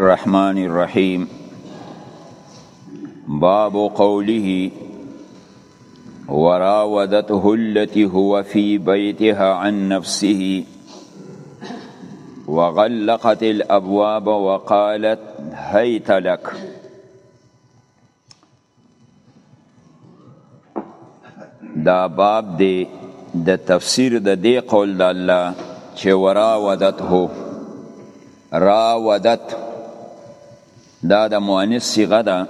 الرحمن الرحيم باب قوله وراودته التي هو في بيتها عن نفسه وغلقت الأبواب وقالت هيت لك دا باب دی د تفسیر د دی قول د الله چې وراودت هو راودت دا د مؤنث صيغه ده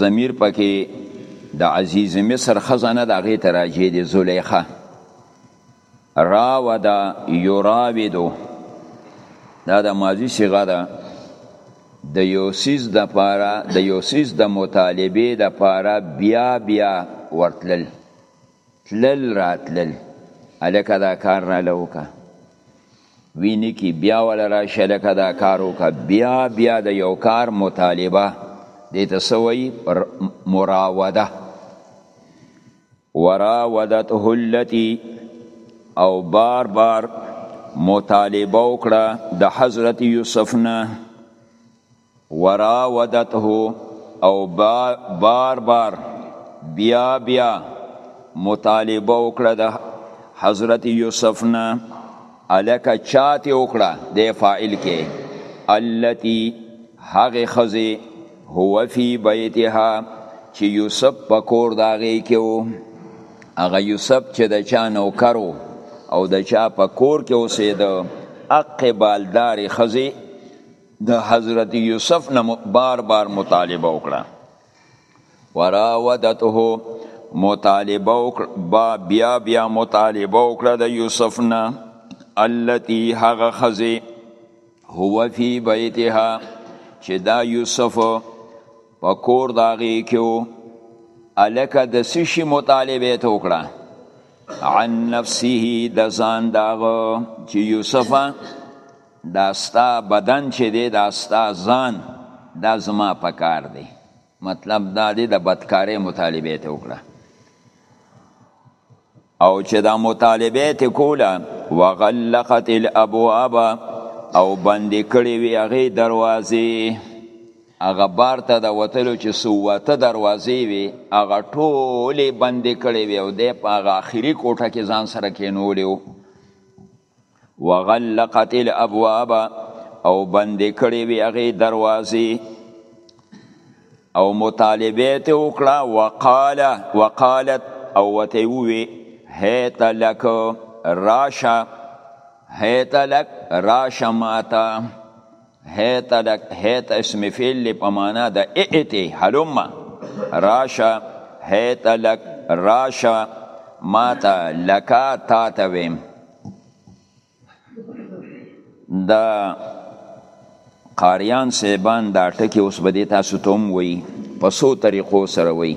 ضمیر پکې د عزیز مصر خزانه د هغې ته راجع دی زلیخه راود یراود دا د ماضی صیغه ده د یو سیز د پاره د یو سیز د مطالبه د پاره بیا بیا ورتلل تلل راتلل الکه دا کار را لوکه ویني کی بیا ول را شلکه دا کار وکه بیا بیا د یو کار مطالبه د تسوی مراوده وراودته التي او بار بار مطالبه وکړه د حضرت یوسف نه وراودته او بار بار بیا بیا مطالبه وکړه د حضرت یوسف نه الک چاته وکړه د فاعل کې التي هغه خزه هو فی بیتها چې یوسف په کور د هغې کې و هغه یوسف چې د چا نوکر و او د چا په کور کې اوسېده هغې بالدارې ښځې د حضرت یوسف نه بار بار مطالبه وکړه وراودته مطالبه وکړه بیا بیا مطالبه وکړه د یوسف نه التي هغه ښځې هو فی بیتها چې دا یوسف په کور دا غي کېو الکه د سشي مطالبه ته وکړه عن نفسه د ځان داغه چې یوسف دا ستا بدن چې دی دا ستا ځان دا زما پکار دی مطلب دا دی د بدکارې مطالبه ته وکړه او چې دا مطالبه ته کوله وغلقت الابواب او بند کړي وی هغه دروازې هغه بار ته د وتلو چې سوته دروازې وي هغه ټولې بندې کړې وي او د په هغه آخري کوټه کې ځان سره کېنولیو وغلقت الابواب او بند کړي وي هغه دروازې او مطالبه ته وکړه وقال وقالت او وته وی هیت لک راشا هیت لک راشا ماتا هیت د هیت اسم فعل له په معنا د ائت حلم راشه هیت لک راشه ماتا لکا تا ته ویم د قاریان سیبان دا ټکی اوس به دې تاسو ته هم وایي په څو طریقو سره وایي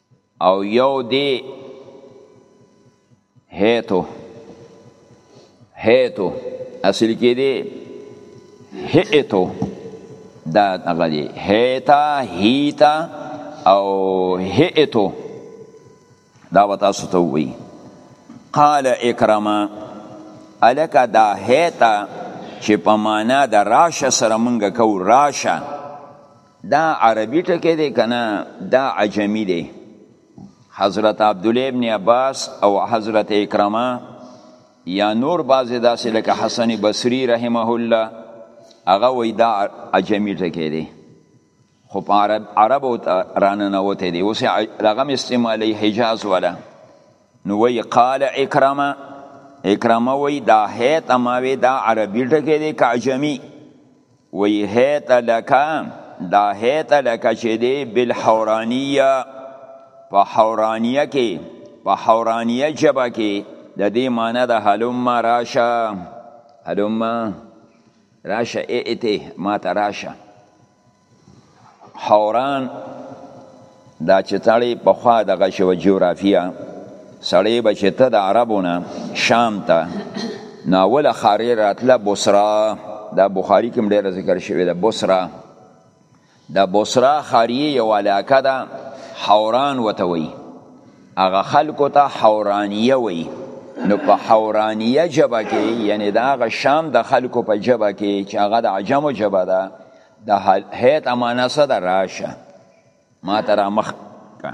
او یو دی هیتو هیتو اصل کې دی هیتو دا هغه دی هیتا هیتا او هیتو دا به تاسو ته ووایي قال اکرمه الکه دا هیتا چې په معنا د راشه سره مونږ کو راشه دا عربی ټکی دی کنه دا عجمی دی حضرت عبد الله ابن عباس او حضرت اکرمه یا نور بعضی داسې لکه حسن بصری رحمه الله هغه وای دا عجمی ټکی دی خو په عرب عرب او رانه نه وته دی اوس هغه استعمالی حجاز ولا نو وای قال اکرمه اکرمه وای دا هیت اماوی دا عربی ټکی دی که عجمی وی هیت لکه دا هیت لکه چې دی بالحورانیه په حورانیه کې په حورانیه جبه کې د دې معنی د هلم راشه هلم راشه ائته ما ته راشه حوران دا چې تړې په خوا دغه شو جغرافیا سړی به چې ته د عربونه شام ته نو اوله ښارې راتله بصرا دا بخاري کې هم ډېره ذکر شوې ده بصرا د بصرا ښاریې یو علاقه ده حوران ورته وایي هغه خلکو ته حورانیه وایي نو په حورانیه ژبه کې یعنې د هغه شام د خلکو په ژبه کې چې هغه د عجمو ژبه ده د هیت امانه څه ده راشه ما ته رامخ که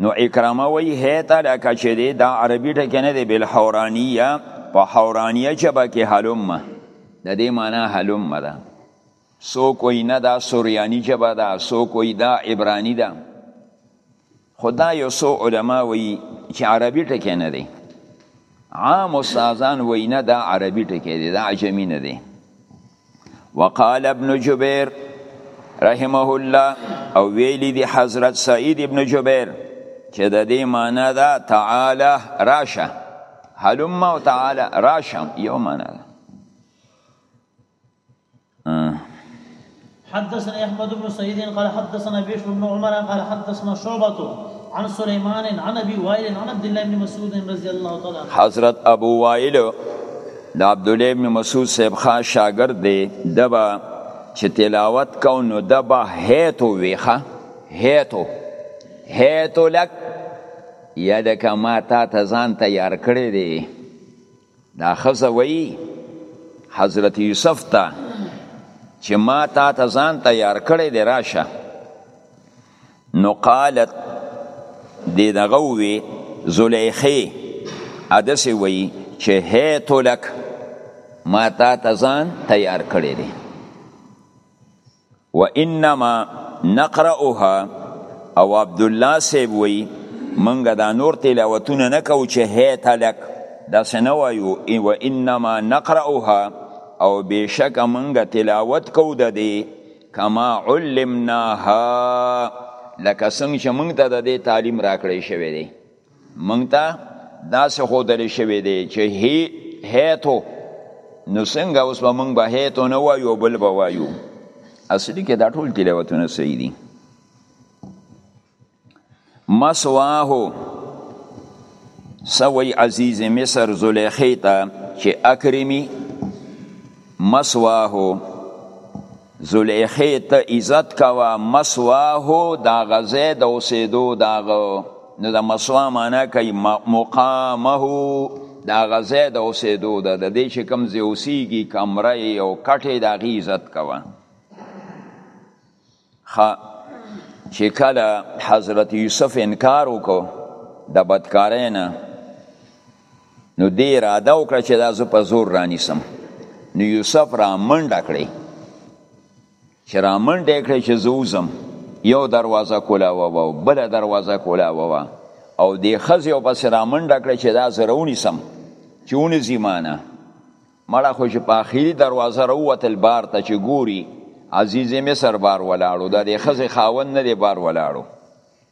نو اکرامه وایي هیته لکه چې دی دا عربي ټکی نه دی بالحورانیه په حورانیه ژبه کې هلمه د دې معنا هلمه ده څوک وایي نه دا سوریاني ژبه ده څوک وایي دا عبراني ده خو دا یو څو علما وایي چې عربي ټکی نه دی عام استادان وایي نه دا عربي ټکی دی دا عجمي نه دی وقال ابن جبیر رحمه الله او ویلی دی حضرت سعید ابن جبیر چې د دې معنا دا تعالی راشه حلم او تعالی راشم یو معنا ده حدثنا احمد بن سعيد قال حدثنا بشر بن عمر قال حدثنا شعبة عن سليمان عن ابي وائل عن عبد الله بن مسعود رضي الله تعالى عنه حضرت ابو وائل د عبد الله بن مسعود صاحب خاص شاګرد دی دبا چې تلاوت کو نو دبا هیتو ویخه هیتو هیتو لک یا لکه ما تا ته ځان تیار کړی دی دا خزه وی حضرت یوسف ته چې ما تا ته ځان تیار کړی دی راشه نو قالت دی دغه وی زلیخه ادسې وی چې هیت لک ما تا ته ځان تیار کړی دی و انما نقرأها او عبدالله صاحب وی منګه دا نور تلاوتونه نه کو چې هیت لک دا سنه وایو و انما نقرأها او بشک منګه تلاوت کو د دې کما علمناها لکه څنګه چې منګ ته د دې تعلیم راکړی شوی دی مونږ ته داسې ښودل شوی دی چې هی هیتو نو څنګه اوس به مونږ به هیتو نه وایو بل به وایو اصلي کې دا ټول تلاوتونه صحیح دي مسواه سوی عزیز مصر زلیخی ته چې اکرمی مسواه زلیخې ته عزت کوه مسواه دا غزه د اوسېدو داغه نو د مسوا معنا کوي مقامه دا غزه د اوسېدو ده د دې چې کوم ځای اوسېږي کمره او کټې د هغې عزت کوه چې کله حضرت یوسف انکار وکړو د بدکارۍ نه نو دی اراده وکړه چې دا زه په زور رانیسم نو یوسف را منډه کړې چې را منډه کړې چې زه وزم یو دروازه کولا ووا بل دروازه کولا ووا او دی خزې او پس را منډه کړې چې دا زه رونیسم چې ونی زیمانه مړه خو چې په اخیری دروازه راووتل بار ته چې ګوري عزیز مصر بار ولاړو دا دی خزې خاون نه دی بار ولاړو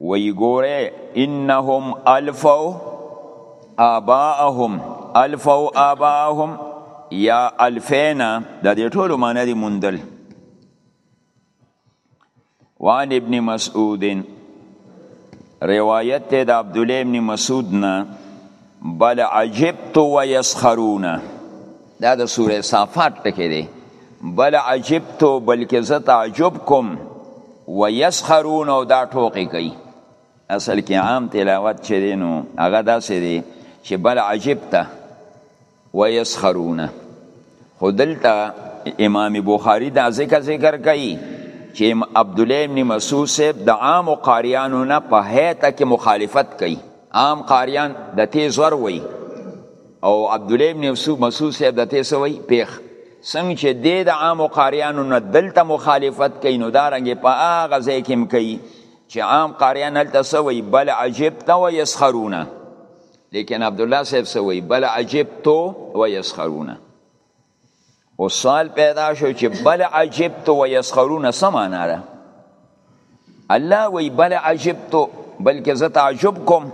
وی ګوره انهم الفو آباءهم الفو آباءهم یا الفینا د دې ټولو معنی دی مندل وان ابن مسعود روایت ته د عبد الله ابن مسعود نه بل عجبت ويسخرون دا د سوره صافات ټکی دی بل عجبت بلکې زه تعجب کوم ويسخرون او دا ټوکی کوي اصل کې عام تلاوت چې دی نو هغه داسې دی چې بل عجبت ويسخرون خو دلته امام بخاری دا ذکر ذکر کوي چې عبد الله ابن مسعود صاحب د عام قاریانو نه په هیته کې مخالفت کوي عام قاریان د تیز ور وي او عبد الله ابن مسعود صاحب د تیز وي پیخ څنګه چې د د عام قاریانو نه دلته مخالفت کوي نو دا رنګ په هغه ځای کې کوي چې عام قاریان هلته سوي بل عجبت و یسخرونه لیکن عبد الله صاحب سوی بل عجب تو و یسخرونه او سوال پیدا شو چې بل عجب تو و یسخرونه سمانا ده الله وی بل عجب تو بلکې زه تعجب کوم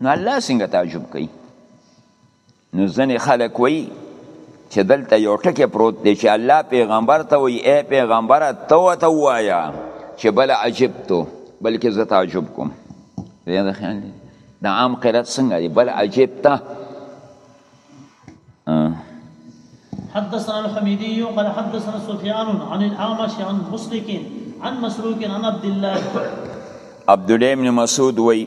نو الله څنګه تعجب کوي نو ځنې خلک وایي چې دلته یو ټکی پروت دی چې الله پیغمبر ته وایي ای پیغمبره ته ورته ووایه چې بل عجب تو بلکې زه تعجب کوم دا خیال دی د عام قرات څنګه دی بل عجب ته حدثنا الحميدي قال حدثنا سفيان عن الاعمش عن مسلك عن مسروق عن عبد الله عبد الله بن مسعود وي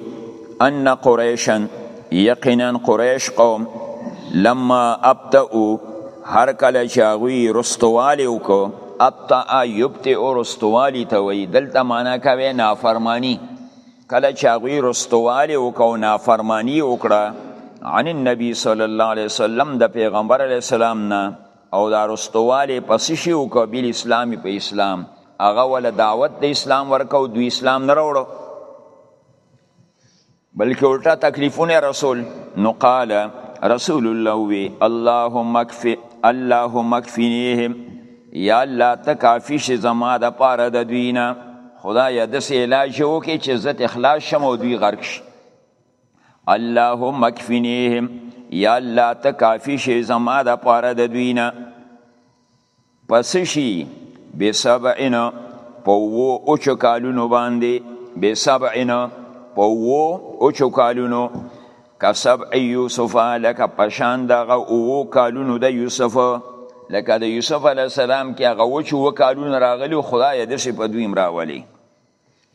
ان قريشا يقينا قريش قوم لما ابتئو هر کله چې هغوی رستوالی وکړو ابتع یبتع رستوالی ته وایي دلته معنا کوي نافرمانی کله چې هغوی رستوالی وکړو نافرمانی وکړه عن النبي صلی الله علیه وسلم د پیغمبر علیه السلام نه او دا رستوالی پس شي وکړه بل اسلامي په اسلام هغه ول دعوت د اسلام ورکو دوی اسلام نه راوړو بلکې الټا تکلیفونه رسول نو قال رسول الله وی اللهم اکفی اللهم اکفینیهم یا الله ته کافی شي زما د پاره د دوی نه خدای د سه علاج وکي چې زت اخلاص شم او دوی غرق شي اللهم اکفنیهم یا الله ته کافی شي زما د پاره د دوی نه پس شي بسبعن په وو او چکالونو باندې بسبعن په وو او چکالونو کسب ای یوسف لکه پشان دغه اوو کالونو د یوسف لکه د یوسف علی السلام کې هغه وچ اوو کالونو راغلی خدای د شي په دوی راولي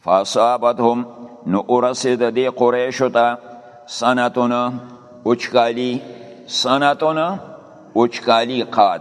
فاصابتهم نو ورسید دی قریش ته سنتون اوچکالی سنتون اوچکالی قاد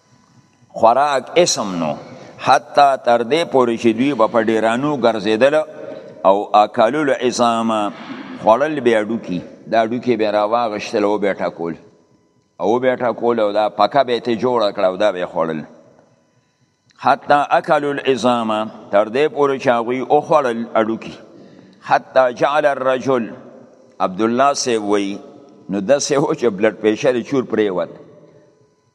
خوراک اسم نو حتی تر دې پورې چې دوی به په ډیرانو ګرځېدل او اکلو العظام خوړل به اډوکی دا اډوکی به راواغشتل او به ټکول او به ټکول او دا پکه به ته جوړ کړ او دا به خوړل حتی اکلو العظام تر دې پورې چې هغوی او خوړل اډوکی حتی جعل الرجل عبد الله سی وی نو د سه هو چې بلډ پريشر چور پریوت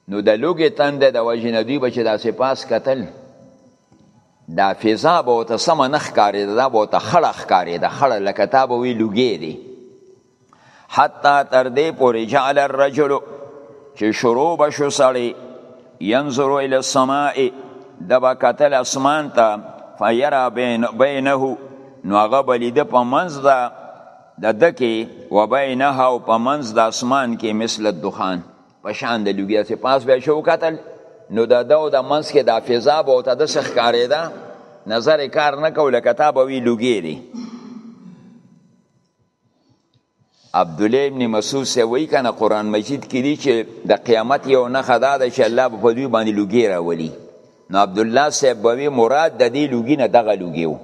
نو د لوګې تندې د وجې نه دوی به چې داسې پاس کتل دا فضا به ورته سمه نه ښکارېده دا به ورته خړه ښکارېده خړه لکه تا به وی لوګی دی حتی تر دې پورې جعل الرجل چې شروع به شو سړی ینظر الی السماء د به کتل اسمان ته فیرا بینه نو هغه به لیده په منځ ده د دکی و بینها او په منځ د اسمان کې مثل الدخان په شان د لوګیا چې پاس به شو قتل نو د دا او د منس کې د فضا به ته د سخ کارې ده نظر کار نه کوله کتاب وی لوګی دی عبد الله ابن مسعود سه وی کنه قران مجید کې دی چې د قیامت یو نه خدا ده چې الله په دوی باندې لوګی راولي نو عبد الله سه بوي مراد د دې لوګی نه دغه لوګی وو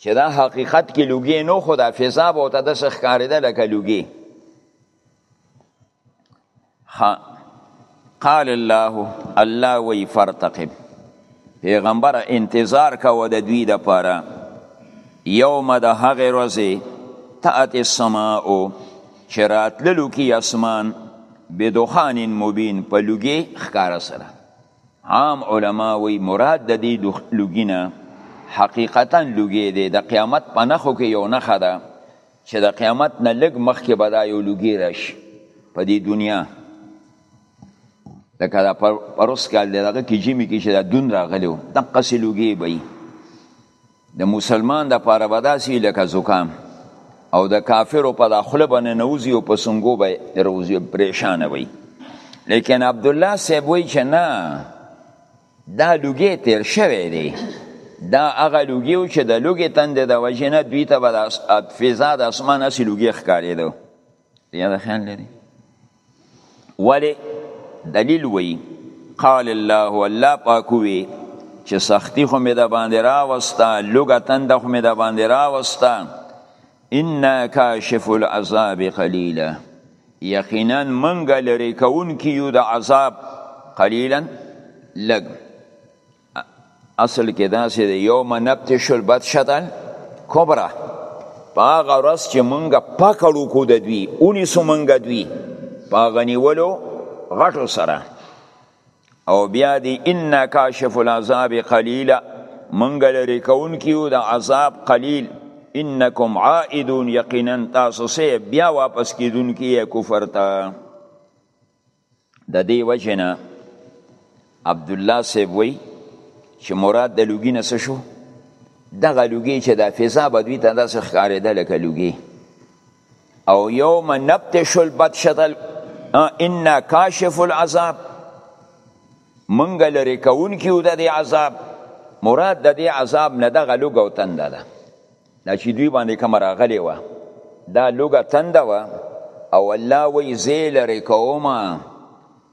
چې دا حقیقت کې لوګی نو خدا فضا به ته د سخ کارې ده لکه لوګی ها قال الله الله وی فرتقب پیغمبر انتظار کاوه د دوی د پاره یوم د هغه ورځې تات السماء چې راتللو کې اسمان بدخان مبین په لوګي ښکارا سره عام علما وی مراد د دې لوګینه حقیقتا لوګي دی د قیامت په نخو کې یو نخه ده چې د قیامت نه لږ مخکې به دا یو لوګی راشي په دې دنیا لکه دا پروس کال دی دغه کې جیمې کې چې دا دون راغلی و دقسې لوګی به وي د مسلمان دپاره به داسې لکه زکام او د کافرو په دا خوله به ننوځي او په سنګو به روځي پریشانه وي لیکن عبدالله صاحب وایي چې نه دا لوګي تیر شوی دی دا هغه لوګي و چې د لوګي تند د وجې نه دوی ته به د فضا د اسمان هسې لوګي ښکارېده یاده خیال لري ولې دلیل وایي قال الله الله پاک وی چې سختی خو مې د باندې راوسته لوګه تند خو مې د باندې راوسته انا کاشف العذاب قلیلا یقینا منګه لري کون کیو د عذاب قلیلا لګ اصل کې دا سي یوم نبتش البتشتل کبرا پاغه ورځ چې منګه پکړو کو د دوی اونې سو منګه دوی پاغه نیولو غټو سره او بیا دی ان کاشف العذاب قلیلا منګ لري کون کیو د عذاب قلیل انکم عائدون یقینا تاسو سه بیا واپس کیدون کی کفر ته د دې وجنه عبد الله سیبوی چې مراد د لوګي نه شو دغه لوګي چې د فضا بدوی ته داسې ښکارېده لکه لوګي او یوم نبتش البتشتل انا کاشف العذاب منګ لري کون کیو د دې عذاب مراد د دې عذاب نه د غلوګ او تند ده دا چې دوی باندې کوم راغلی و دا لوګه تند و او الله وی زیل لري کوما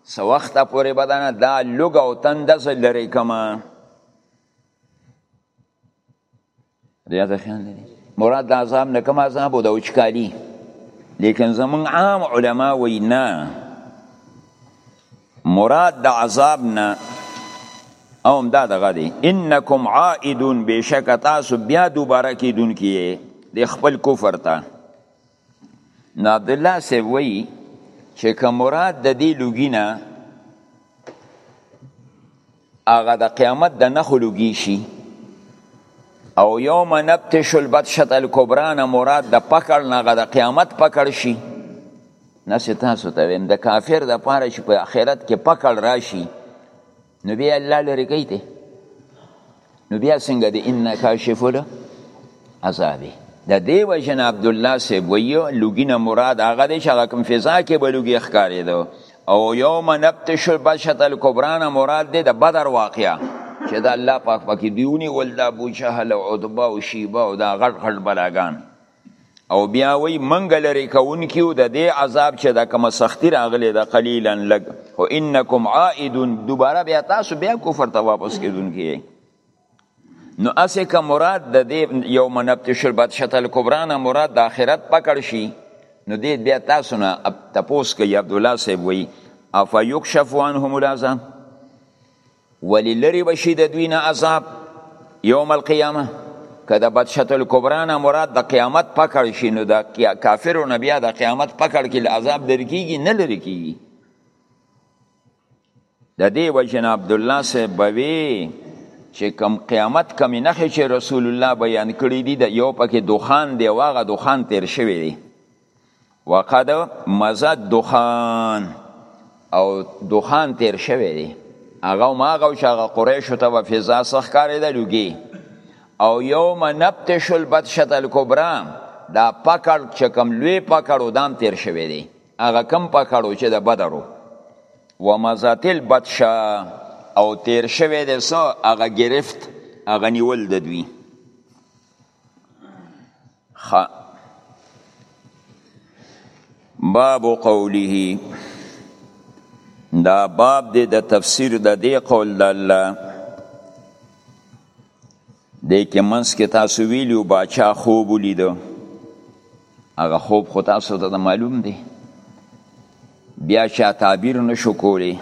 سو وخت پورې بدن دا لوګ او تند زل لري کوما بیا د خیال لري مراد د عذاب نه کوم عذاب د وچکالي لیکن زمون عام علما وی نه مراد د عذاب نه او هم دا دغه دی انکم عائدون بشک تاسو بیا دوباره کیدون کیه د خپل کفر ته عبد الله سی وی چې که مراد د دې لوګي نه هغه د قیامت د نخو لوګي شي او یوم نبتش البتشت الکبرا نه مراد د پکړ نه هغه د قیامت پکړ شي نسې تاسو ته ویم د کافر د پاره چې په آخرت کې پکړ راشي نو بیا الله لري کوي ته نو بیا څنګه د ان کاشف له عذابه د دې وجن عبد الله سی ویو لګینه مراد هغه د شغه کوم فضا کې بلوګي ښکارې دو او یوم نبتش البشت الکبران مراد د بدر واقعا چې د الله پاک پکې دیونی ول د ابو جهل او عتبه او شیبه او دا غټ غټ بلاګان او بیا وی منګ لري کونکیو د دې عذاب چې د کوم سختی راغلی د قلیلا لګ او انکم عائدون دوباره بیا تاسو بیا کفر ته واپس کیدونکي نو اسه که مراد د دې یو منبت شربت شتل کبرانه مراد د آخرت پکړ شي نو دې بیا تاسو نه تپوس کوي عبد الله صاحب وی افیکشف عنهم العذاب ولی لری بشی د دوی نه عذاب یوم القیامه که د بدشت الکبرا نه مراد د قیامت پکړ شي نو د کافرو نه بیا د قیامت پکړ کې عذاب لري کیږي نه لري کیږي د دې وجه نه عبد الله سه بوي چې کم قیامت کم نه چې رسول الله بیان کړی دی د یو پکې دوخان دی واغه دوخان تیر شوی دی وقد مزد دخان او دخان تیر شوی دی هغه ما غو چې هغه قریشو ته په فضا سخ کارې ده لږي او یوم نبتش البتشت الکبرا دا پکړ چې کم لوی پکړو دام تیر شوی دی هغه کم پکړو چې د بدرو و مزاتل بتشا او تیر شوی دی سو هغه گرفت هغه نیول د دوی خ باب قوله دا باب دی د تفسیر د دې قول د الله د کې منس کې تاسو ویلو باچا خوب ولیدو هغه خوب خو تاسو ته معلوم دی بیا چا تعبیر نشو کولی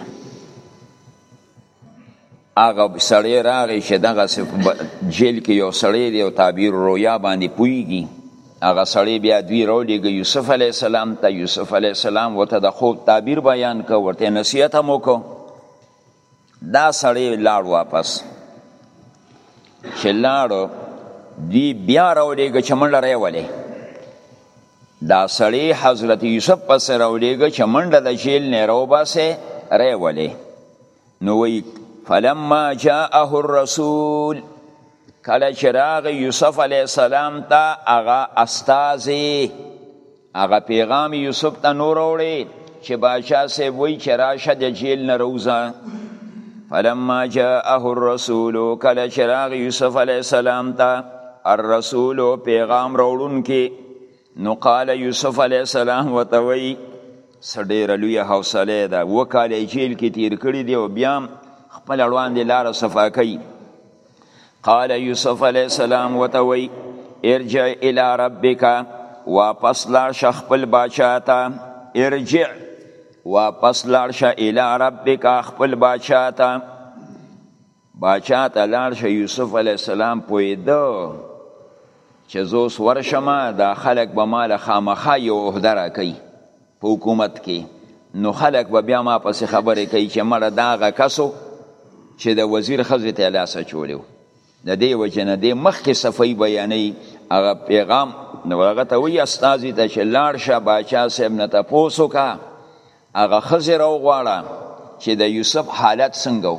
هغه سړی راغی چې دغه جیل کې یو سړی دی او تعبیر رویا باندې پویږي هغه سړی بیا دوی راولېږه یوسف علی السلام ته یوسف علی السلام ورته د خوب تعبیر بیان کړ ورته نصیحت هم وکړ دا سړی لاړ واپس چې لاړو دوی بیا راولېږه چې موږ لره ولې دا سړی حضرت یوسف پس راولیږه چې منډه د جیل نه راوباسه ری ولې نو وی فلما جاءه الرسول کله چې راغ یوسف علی السلام ته هغه استاذ هغه پیغام یوسف ته نور وړي چې باچا صاحب وی چې راشه د جیل نه روزه فلما جاءه الرسول کله چې راغی یوسف علیه السلام ته الرسول پیغام راوړونکي نو قال یوسف علیه السلام ورته وی څه ډېره لویه حوصله ده اووه کاله یې جیل کې تیر کړي دي او بیا هم خپل اړوند لاره صفا کوي قال یوسف علیه السلام وتوی ارجع الى ربک واپس لاړ شه خپل باچا ته ارجع واپس لاړ شه الی ربک خپل باچا ته باچا ته لاړ شه یوسف علی السلام پویده چې زوس ورشمه دا خلک به مال خامخا یو عہده راکې په حکومت کې نو خلک به بیا ما پسې خبرې کوي چې مړه دا هغه کس و چې د وزیر ښځې ته یې لاس اچولی و د دې وجې نه دی مخکې صفحې بیانوي هغه پیغام نو هغه ته وایي استازي ته چې لاړ شه باچا صاحب نه تپوس وکړه هغه ښځې راوغواړه چې د یوسف حالت څنګه و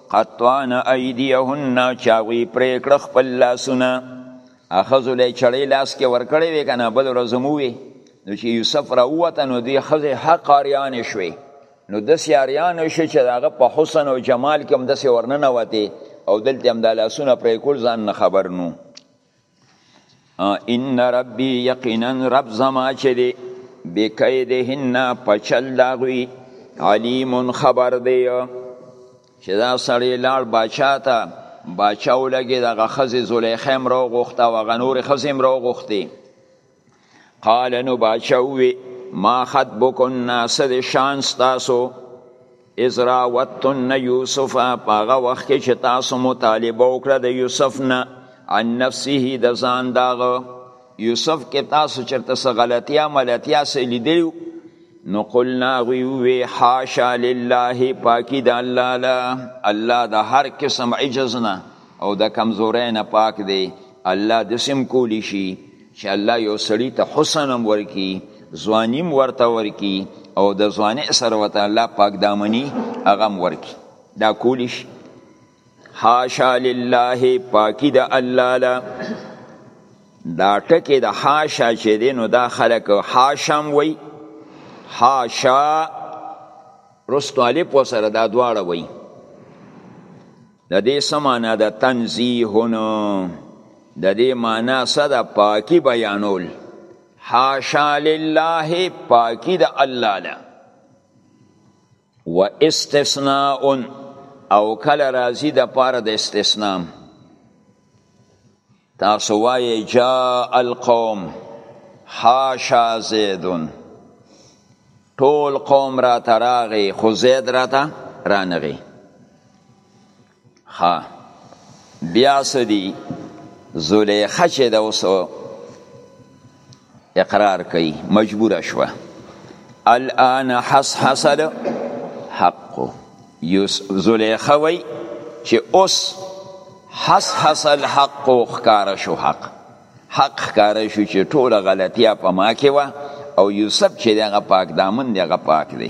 قطعن ایدیهن چاوی پریکړه خپل لاسونه اخذو له چړې لاس کې ورکړې وې کنه بل ورځ مو وی نو چې یوسف را وته نو دی خزه حق اریان شوي نو د سیاریان شو چې داغه په حسن او جمال کې هم د سورننه وته او دلته هم د لاسونه پرې کول ځان نه خبر نو ان ربی یقینا رب زما چې دی بکیدهن پچل داغوی علیم خبر دی چې دا سړی لاړ باچا ته باچا ولګي دغه خزې زلیخه هم راوغوښته او هغه نورې خزې هم راوغوښتې قال نو باچا وی ما خطبکن سد شان ستاسو از راوتن یوسف پاغه وخت کې چې تاسو مطالبه وکړه د یوسف نه عن نفسه د ځان داغه یوسف کې تاسو چرته څه غلطیا ملتیا سه لیدلو نو قلنا وی وی حاشا لله پاکی د الله لا الله د هر قسم عجز نه او د کمزورۍ نه پاک دی الله د سم کولی شي چې الله یو سړی ته حسن هم ورکی ځواني هم ورته ورکی او د ځواني سره ورته الله پاک دامني هغه هم ورکی دا کولی شي حاشا لله پاکی د الله لا دا ټکی د حاشا چې دی نو دا خلک حاشم وی حاشا رستو الف وسره دا دواړه وی د دې څه معنا ده تنزیهن د دې معنا څه ده پاکي بیانول حاشا لله پاکي د الله ده و استثناء او کله راځي د پاره د استثناء تاسو وایئ جاء القوم حاشا زیدون ټول قوم را تراغي خو زید را ته رانغي ها بیا سدي زلیخه چې د اوسو اقرار کوي مجبور شوه الان حس حسل حق یوس زلیخه وی چې اوس حس حسل حق خکار شو حق حق خکار شو چې ټوله غلطیا په ما کې وه او یوسف چې دغه پاک دامن دغه پاک دی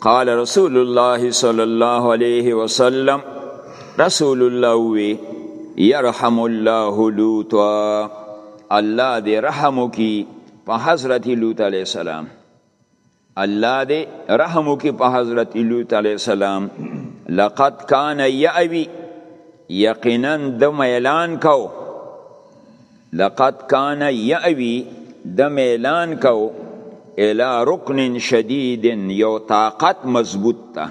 قال رسول الله صلی الله علیه وسلم رسول الله وی يرحم الله لوط الله دې رحم وکي په حضرت لوط علی السلام الله دې رحم وکي په حضرت لوط علی السلام لقد كان يأوي یقینا د ميلان کو لقد کان یاوی ده میلان کو الی رکن شدید یو طاقت مضبوط ته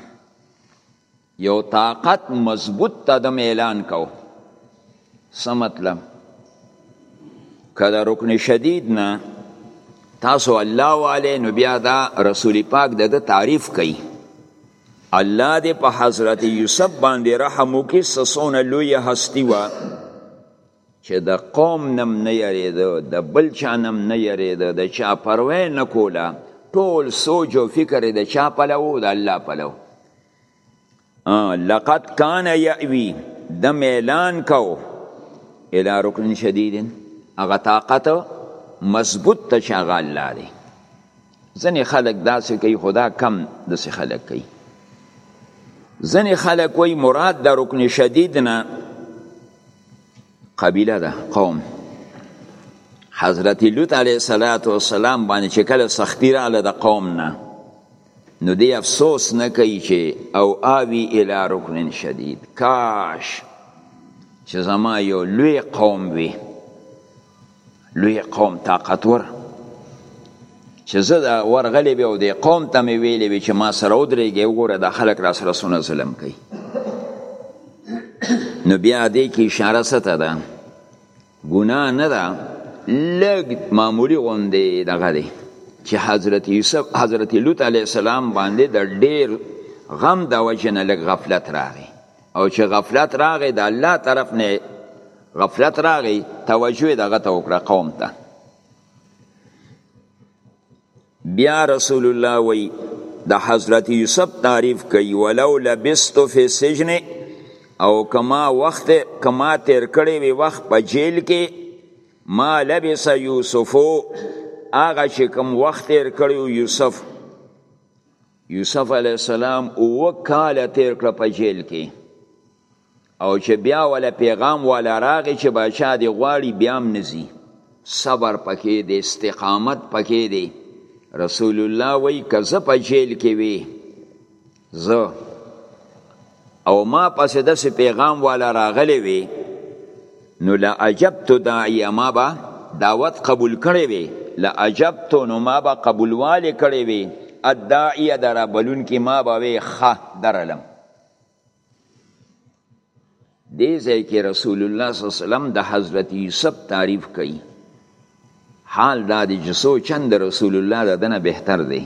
یو طاقت مضبوط ته ده میلان کو څه مطلب که د رکن شدید نه تاسو الله والے نو بیا دا رسول پاک د ده تعریف کوي الله دې په حضرت یوسف باندې رحم وکړي څه څونه لویه هستي وه چې د قوم نه هم نه یریده، د بل چا نه هم نه یریده، د چا پروا یې نه کوله، ټول سوچ او فکر یې د چا پلو و؟ د الله پلو. لقد کان یأوی ده میلان کو الى رکن شدید هغه طاقت مضبوط ته چې هغه الله دی ځنې خلک داسې کوي خدا کم داسې خلک کوي ځنې خلک وایي مراد د رکن شدید نه قبیله ده قوم حضرت لوط علیه صلوات و سلام باندې چې کله سختی رااله د قوم نه نو دی افسوس نه کوي چې او آوی الی رکن شدید کاش چې زما یو لوی قوم وي لوی قوم طاقتور چې زه دا ورغلی به او د قوم ته مې ویلې وي چې ما سره ودرېږي وګوره دا خلک را سره څونه ظلم کوي نو بیا دې کې اشاره څه ته ده ګناه نه ده لږ معمولی غوندې دغه دی چې حضرت یوسف حضرت لوط علیه السلام باندې د ډېر غم د وجې نه لږ غفلت راغی او چې غفلت راغی د الله طرف نه غفلت راغی توجه دغه ته وکړه قوم ته بیا رسول الله وی د حضرت یوسف تعریف کوي ولو لبست فی سجن او کما وخت کما تیر کړی وی وخت په جیل کې ما لبس یوسفو هغه چې کوم وخت تیر کړی یوسف یوسف علی السلام اوه کاله تیر کړه په جیل کې او چې بیا ولا پیغام ولا راغی چې بادشاہ دی غواړي بیا هم نزي صبر پکې دی استقامت پکې دی رسول الله وی که زه په جیل کې وی زه او ما پسې داسې پیغام والا راغلی وي نو لا عجبت داعی ما به دعوت قبول کړی وي لا عجبت نو ما به قبولواله کړی وي الداعی در بلون کې ما به وي خ درلم دې ځای کې رسول الله صلی الله علیه وسلم د حضرت یوسف تعریف کوي حال دا دی چې څو چند رسول الله د دنه بهتر دی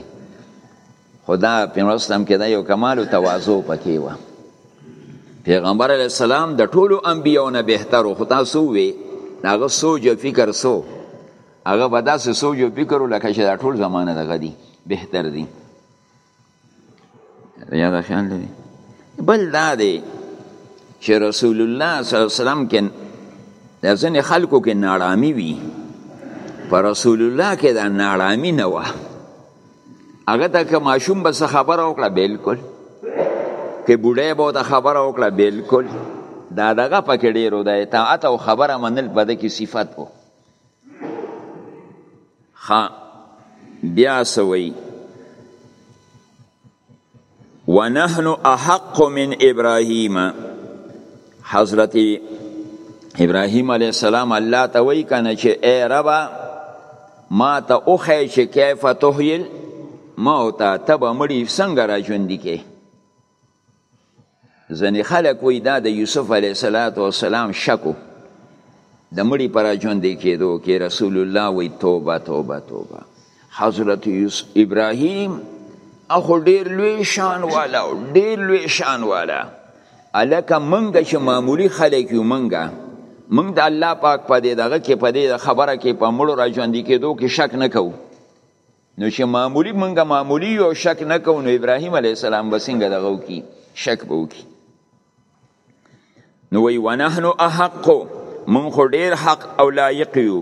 خدا پیغمبر اسلام کې دا یو کمال او تواضع پکې و پیغمبر علی السلام د ټولو انبیو نه بهتر او خدا سو وی هغه سوچ او فکر سو هغه به داسې سوچ او فکر لکه چې دا ټول زمانه دغه دی بهتر دی یاد خیال لري بل دا دی چې رسول الله صلی الله علیه وسلم کې د ځینې خلکو کې ناړامي وي په رسول الله کې دا ناړامي نه وه هغه ته که ماشوم به څه خبره وکړه بلکل که بوډۍ به ورته خبره وکړه بلکل دا دغه پکې ډېر و د اطاعت او خبره منل په ده کې صفت و ها بیا سوی ونحن احق من ابراهیم حضرت ابراهیم علیه السلام الله ته وی کنه چې ای ربا ما ته اوخی چې کیف تحیل موتا تبا مړی څنګه را ژوندی کې ځنې خلک وایي دا د یوسف علیه السلام شکو د مړي پر ژوندې کېدو کې رسول الله وایي توبه توبه توبه حضرت یوسف ابراهیم اخو ډیر لوی شان والا او ډیر لوی شان والا الکه منګه چې معمولی خلک یو منګه منګ د الله پاک په دې دغه کې په دې خبره کې په مړو را ژوندې کېدو کې شک نه کوو نو چې معمولی منګه معمولی یو شک نه کو نو ابراهیم علی السلام بسنګ دغه کی شک به وکي نو وی ونحنو احق من خو ډیر حق او لایق یو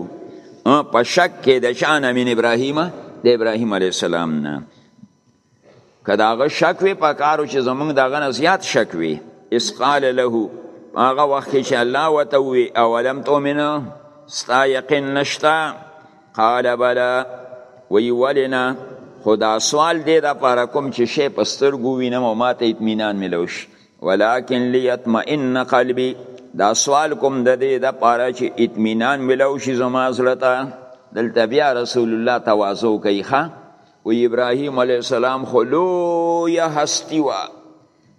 په شک کې د شان امین ابراهیم د ابراهیم علی السلام نه که دا غ شک وی پکارو چې زمونږ دا غ زیات شک وی اس قال له هغه وخت چې الله وته وی اولم تؤمن ستا یقین نشتا قال بلا وی ولنا خدا سوال دې دا پر کوم چې شی پستر ګوینم او ماته اطمینان ملوش ولکن لیطمئن قلبی دا سوال کوم د دې د پاره چې اطمینان ملو شي زما زړه ته دلته بیا رسول الله تواضع کوي ښا و ابراهیم علیه السلام خو لویه هستی وه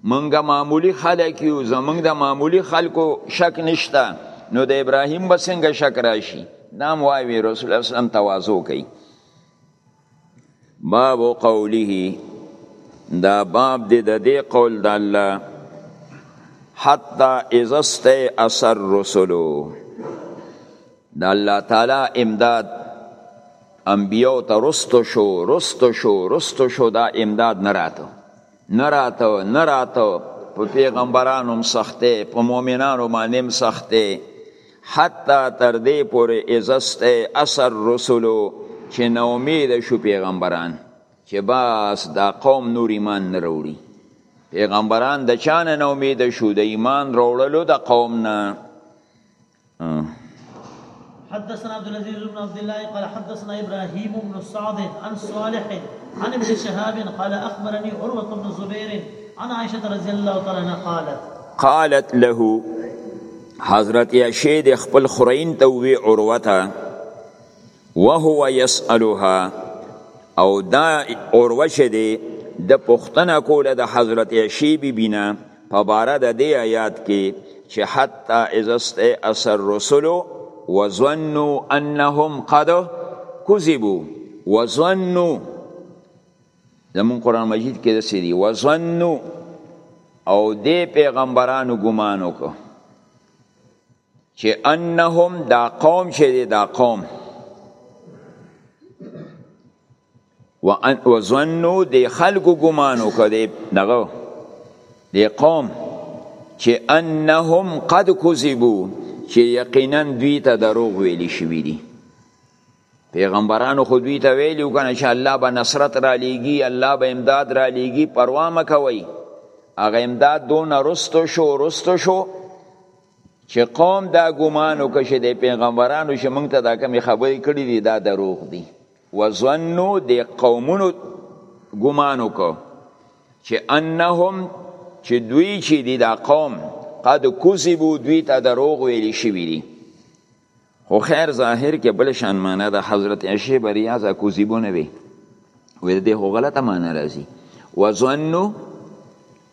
منګه معمولی خلک یو زمنګ د معمولی خلکو شک نشته نو د ابراهیم به څنګه شک راشي دا هم وایي رسول الله اسلام تواضع کوي باب قوله دا باب دی د دې قول د الله حتی اذا است اثر رسولو د الله تعالی امداد انبیاو ته رستو شو رستو شو رستو شو دا امداد نه راته نه راته نه راته په پیغمبرانو هم سخته په مؤمنانو باندې هم سخته حتی تر دې پورې ازسته اثر رسولو چې نو امید شو پیغمبران چې بس دا قوم نور ایمان نه وروړي پیغمبران د چانه نو امید شو د ایمان وروړلو د قوم نه حدثنا عبد العزيز بن عبد الله قال حدثنا ابراهيم بن سعد عن صالح عن ابن شهاب قال أخبرني عروة بن زبير عن عائشة رضي الله تعالى قالت قالت له حضرت عائشة د خپل خورین ته وی عروته وهو يسألها او دا اوروه چې دی د پښتنه کوله د حضرت عشی بی بینا په باره د دې آیات کې چې حتی اذا استيأس الرسل وظنوا انهم قد كذبوا وظنوا زمون قران مجید کې د سری وظنوا او دې پیغمبرانو ګمان وکړ چې انهم دا قوم چې دی دا قوم وظنو د خلکو ګمانو کړي دغه د قوم چې انهم قد کذبوا چې یقینا دوی ته دروغ ویل شوی دي پیغمبرانو خو دوی ته ویلو کنه چې الله به نصرت را لیږي الله به امداد را لیږي پروا مکوي هغه امداد دون رستو شو رستو شو چې قوم دا ګمان وکړي چې د پیغمبرانو چې موږ ته دا کمی خبرې کړې دي دا دروغ دي وظنوا د قومونو ګمان وکړو چې انهم چې دوی چې دي دا قوم قد کذبوا دوی ته دروغ ویل شوي دي خو خیر ظاهر کې بل شان معنا ده حضرت عائشه بریا ز کوزیبونه وي وې دې هو غلطه معنا راځي وظنوا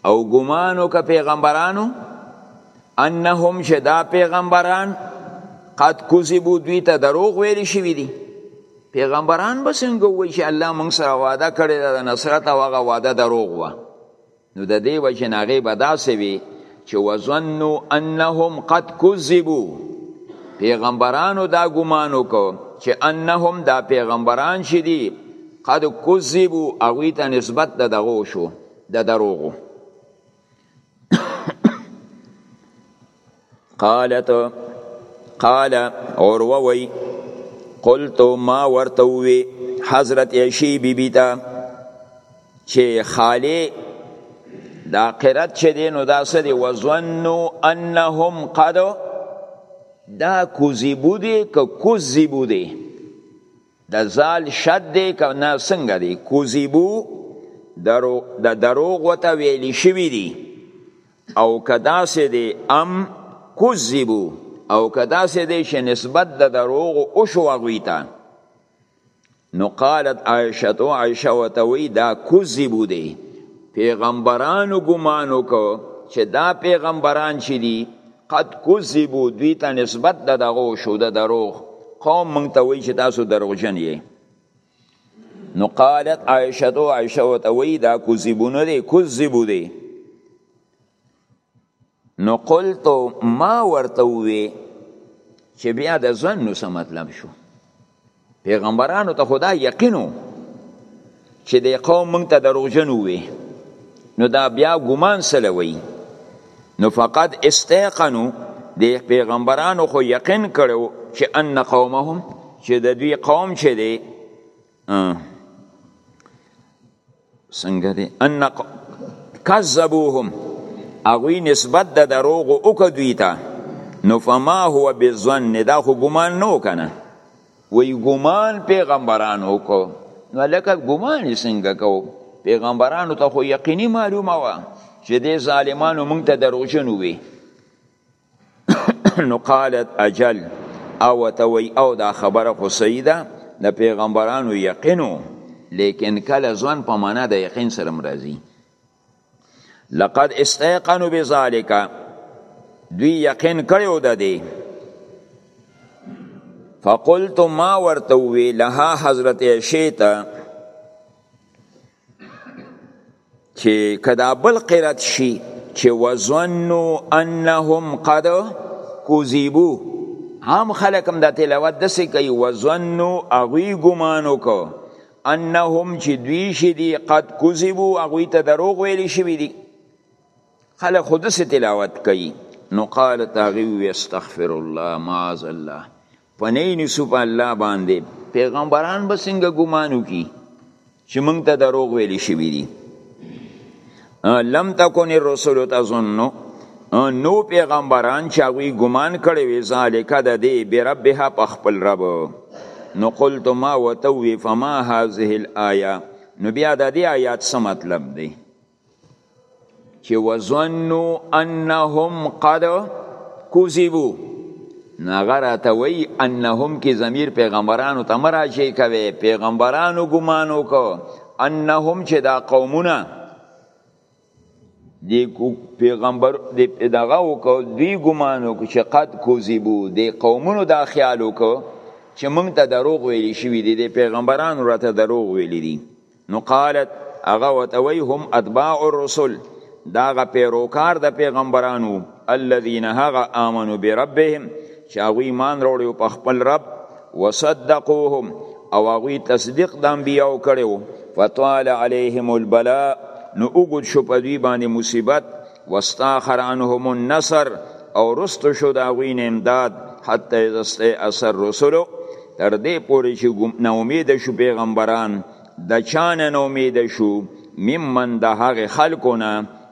او ګمانو که پیغمبرانو انهم شدا پیغمبران قد کوزیبو دوی ته دروغ ویل شوی دي پیغمبران به څنګه وایي چې الله موږ سره وعده کړې ده د نصرت او هغه وعده دروغ وه نو د دې وجه نه هغې به داسې وي چې وظنو انهم قد کذبو پیغمبرانو دا ګمان وکړو چې انهم دا پیغمبران چې دي قد کذبو هغوی ته نسبت د دغو شو د دروغو قالت قال عروه وی قلت ما ورته وی حضرت عشی بی بی تا چې خاله دا قرت چې دی نو دا سری وزنو انهم قد دا کوزیبو دی که کوزیبو دی د زال شد دی که نه څنګه دی کوزیبو د دروغ وته ویلی شوی دی او کدا سه دی ام کذبو او کدا سه دی چې نسبت د دروغ او شو غویتا نو قالت عائشه تو عائشه وتوی دا کذبو دی پیغمبرانو ګمانو کو چې دا پیغمبران چې دي قد کذبو دوی ته نسبت د دغه شو د دروغ قوم مونږ ته وی چې تاسو دروغجن یې نو قالت عائشه تو عائشه وتوي دا کذبونه دي کذبو دي نو قلت ما ورته وي چې بیا د ځن نو څه مطلب شو پیغمبرانو ته خدا یقینو چې د قوم مونږ ته دروغجن وي نو دا بیا ګمان سلوي نو فقط استيقنو د پیغمبرانو خو یقین کړو چې ان قومهم چې د دوی قوم چې دی څنګه دی ان کذبوهم اغوی نسبت د دروغ او کدوی ته نو فما هو بظن دا خو ګمان نو کنه وی ګمان پیغمبرانو وکړو نو لکه ګمان یې څنګه کو پیغمبرانو ته خو یقیني معلومه وه چې دې ظالمانو مونږ ته دروغجن وي نو قالت اجل او ته وی او دا خبره خو صحیح ده د پیغمبرانو یقینو لیکن کله ځوان په معنا د یقین سره مرضی لقد استيقنوا بذلك دوی یقین کړو د دې فقلت ما ورته وی لها حضرت عائشه چې کدا بل قرت شي چې وزنو انهم قد کوذيبو عام خلک هم د تلاوت دسې کوي وزنو اغوی ګمانو کو انهم چې دوی شي دي قد کذبو هغوی ته دروغ ویل شوي دي خلک خو داسې تلاوت کوي نو قالت هغوی وویل استغفر الله معاذ الله پنې نیسو په الله باندې پیغمبران به څنګه ګمان وکړي چې موږ ته دروغ ویل شوي دي لم تکون الرسول تظنو نو پیغمبران چې هغوی ګمان کړی وي ذالک د دې بربها په خپل رب نو قلت ما وتوی فما هذه الايه نو بیا د دې آیات څه مطلب دی چې وظنوا انهم قد کذبوا ناغه راته وی انهم کې ضمیر پیغمبرانو ته مراجعه کوي پیغمبرانو ګمانو کو انهم چې دا قومونه دی پیغمبر دی دغه وکړ دوی ګمان وکړ چې قد کوذبو دی قومونو دا خیال وکړ چې موږ ته دروغ ویل شوی دی د پیغمبرانو راته دروغ ویل دي نو قالت هغه وتوي هم اتباع الرسل دا غ پیروکار د پیغمبرانو الذين هغه امنوا بربهم چې هغه ایمان وروړي په خپل رب وصدقوهم او هغه تصدیق د انبیاو کړو فطال عليهم البلاء نو وګد شو په دوی باندې مصیبت واستاخر عنهم النصر او رست شو دا غوی نه امداد حتی ازسته اثر رسولو تر دې پورې چې نا امید شو پیغمبران د چانه نا امید شو ممن د هغه خلکو نه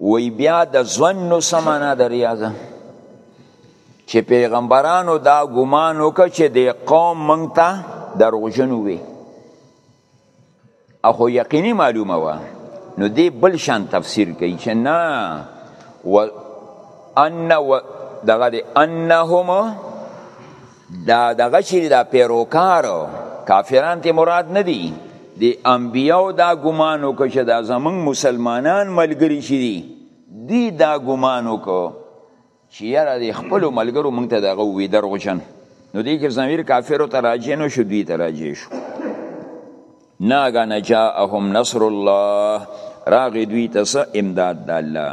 وی بیا د ظن سمانا د ریاضه چې پیغمبرانو دا ګمان وکړ چې د قوم مونږ ته دروغجن وي اخو یقیني معلومه وه نو دی بل شان تفسیر کوي چې نه و ان و دغه انهم دا دغه چې دا پیروکار کافران ته مراد نه دي د انبیاو دا ګمان وکړ چې دا زمونږ مسلمانان ملګري شي دي دی دا ګمان وکړ چې یاره د خپلو ملګرو مونږ ته دغه ووي دروغجن نو دې کې ضمیر کافرو ته راجع نه شو دوی ته راجع شو ناګانه جاءهم نصر الله راغې دوی ته څه امداد د الله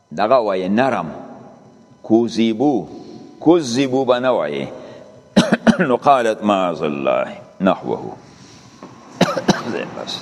دغه وای نرم کوزیبو کوزیبو بنه وای نو قالت معاذ الله نحوه زه بس